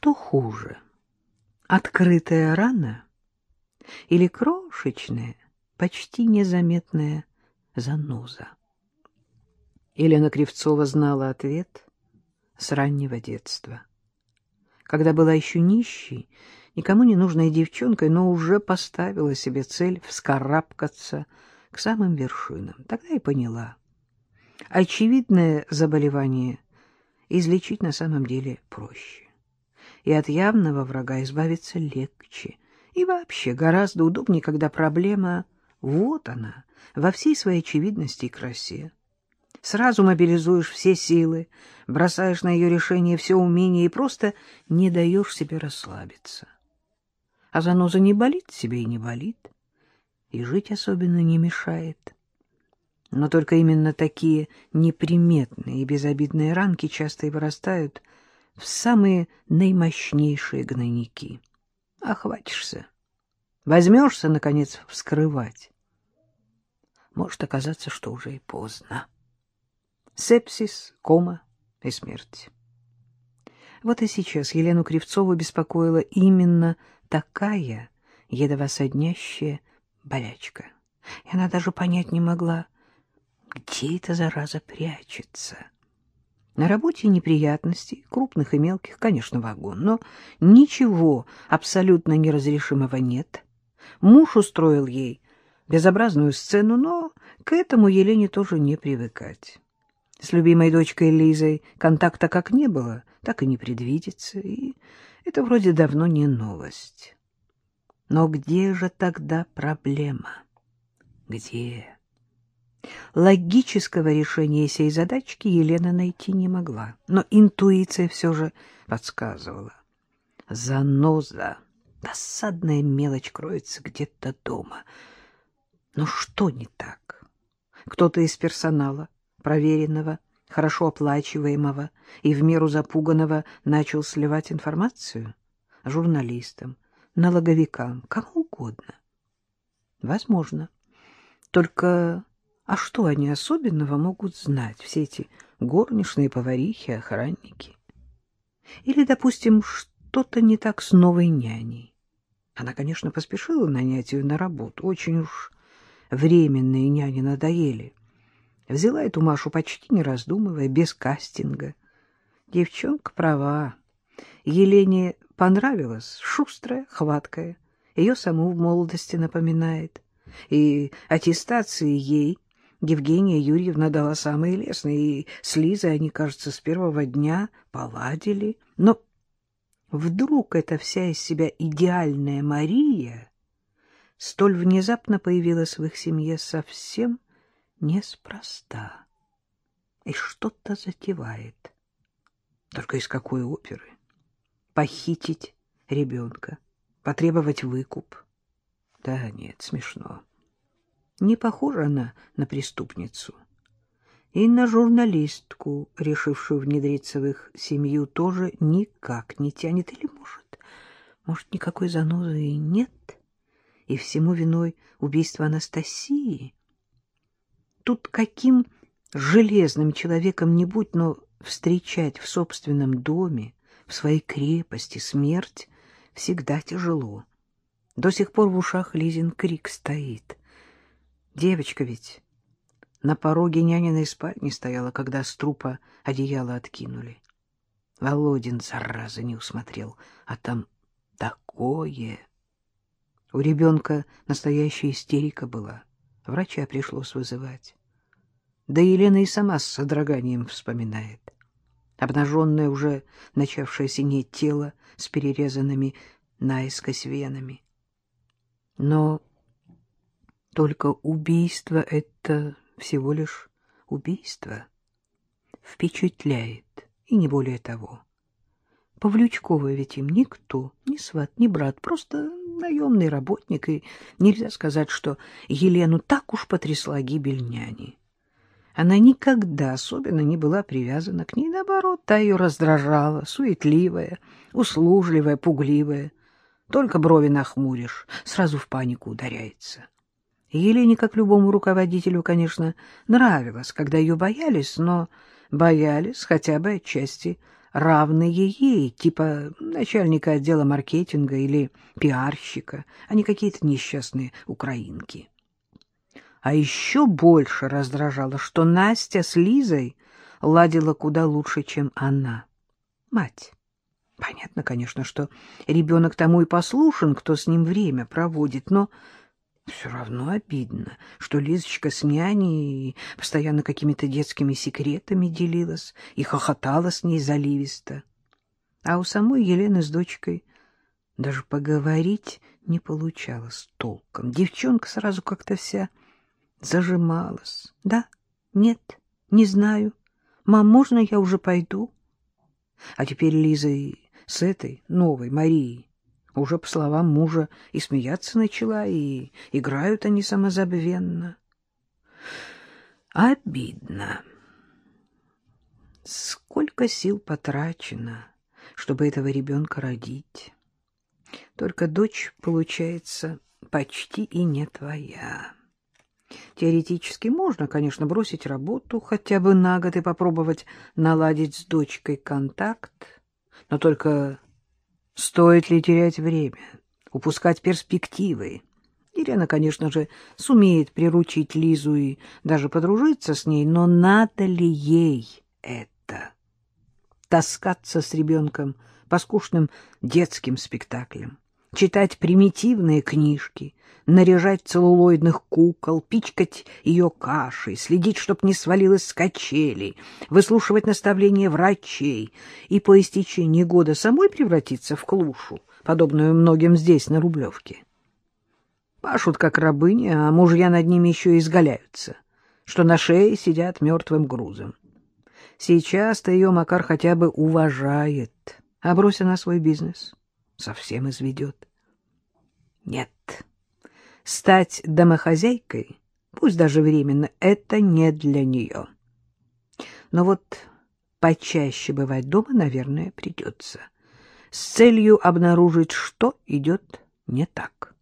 что хуже, открытая рана или крошечная, почти незаметная заноза? Елена Кривцова знала ответ с раннего детства. Когда была еще нищей, никому не нужной девчонкой, но уже поставила себе цель вскарабкаться к самым вершинам. Тогда и поняла. Очевидное заболевание излечить на самом деле проще. И от явного врага избавиться легче. И вообще гораздо удобнее, когда проблема вот она, во всей своей очевидности и красе. Сразу мобилизуешь все силы, бросаешь на ее решение все умение и просто не даешь себе расслабиться. А заноза не болит себе и не болит, и жить особенно не мешает. Но только именно такие неприметные и безобидные ранки часто и вырастают в самые наимощнейшие гнойники. Охватишься, возьмешься, наконец, вскрывать. Может оказаться, что уже и поздно. Сепсис, кома и смерть. Вот и сейчас Елену Кривцову беспокоила именно такая едва соднящая болячка. И она даже понять не могла, где эта зараза прячется. На работе неприятностей, крупных и мелких, конечно, вагон, но ничего абсолютно неразрешимого нет. Муж устроил ей безобразную сцену, но к этому Елене тоже не привыкать. С любимой дочкой Лизой контакта как не было, так и не предвидится, и это вроде давно не новость. Но где же тогда проблема? Где? Логического решения сей задачки Елена найти не могла, но интуиция все же подсказывала. Заноза, досадная мелочь кроется где-то дома. Но что не так? Кто-то из персонала, проверенного, хорошо оплачиваемого и в меру запуганного, начал сливать информацию журналистам, налоговикам, кому угодно. Возможно. Только а что они особенного могут знать, все эти горничные, поварихи, охранники? Или, допустим, что-то не так с новой няней. Она, конечно, поспешила нанять ее на работу. Очень уж временные няни надоели. Взяла эту Машу почти не раздумывая, без кастинга. Девчонка права. Елене понравилась, шустрая, хваткая. Ее саму в молодости напоминает. И аттестации ей Евгения Юрьевна дала самые лестные, и с Лизой они, кажется, с первого дня поладили. Но вдруг эта вся из себя идеальная Мария столь внезапно появилась в их семье совсем неспроста и что-то затевает. Только из какой оперы? Похитить ребенка, потребовать выкуп? Да нет, смешно. Не похожа она на преступницу. И на журналистку, решившую внедриться в их семью, тоже никак не тянет. Или, может, может, никакой занозы и нет? И всему виной убийство Анастасии? Тут каким железным человеком не будь, но встречать в собственном доме, в своей крепости смерть всегда тяжело. До сих пор в ушах Лизин крик стоит — Девочка ведь на пороге няниной спальни стояла, когда с трупа одеяло откинули. Володин, зараза, не усмотрел, а там такое... У ребенка настоящая истерика была. Врача пришлось вызывать. Да Елена и сама с содроганием вспоминает. Обнаженное уже начавшее синеть тело с перерезанными наискось венами. Но только убийство — это всего лишь убийство. Впечатляет, и не более того. Павлючкова ведь им никто, ни сват, ни брат, просто наемный работник, и нельзя сказать, что Елену так уж потрясла гибель няни. Она никогда особенно не была привязана к ней, наоборот, та ее раздражала, суетливая, услужливая, пугливая. Только брови нахмуришь, сразу в панику ударяется. Елене, как любому руководителю, конечно, нравилось, когда ее боялись, но боялись хотя бы отчасти равные ей, типа начальника отдела маркетинга или пиарщика, а не какие-то несчастные украинки. А еще больше раздражало, что Настя с Лизой ладила куда лучше, чем она. Мать. Понятно, конечно, что ребенок тому и послушен, кто с ним время проводит, но все равно обидно, что Лизочка с няней постоянно какими-то детскими секретами делилась и хохотала с ней заливисто. А у самой Елены с дочкой даже поговорить не получалось толком. Девчонка сразу как-то вся зажималась. Да, нет, не знаю. Мам, можно я уже пойду? А теперь Лиза и с этой новой Марией уже, по словам мужа, и смеяться начала, и играют они самозабвенно. Обидно. Сколько сил потрачено, чтобы этого ребенка родить. Только дочь, получается, почти и не твоя. Теоретически можно, конечно, бросить работу хотя бы на год и попробовать наладить с дочкой контакт, но только стоит ли терять время, упускать перспективы? Елена, конечно же, сумеет приручить Лизу и даже подружиться с ней, но надо ли ей это? Таскаться с ребенком по скучным детским спектаклям, читать примитивные книжки, наряжать целлулоидных кукол, пичкать ее кашей, следить, чтоб не свалилась с качелей, выслушивать наставления врачей и по истечении года самой превратиться в клушу, подобную многим здесь, на Рублевке. Пашут как рабыни, а мужья над ними еще и изгаляются, что на шее сидят мертвым грузом. Сейчас-то ее Макар хотя бы уважает, а брося на свой бизнес, совсем изведет. Нет, стать домохозяйкой, пусть даже временно, это не для нее. Но вот почаще бывать дома, наверное, придется, с целью обнаружить, что идет не так.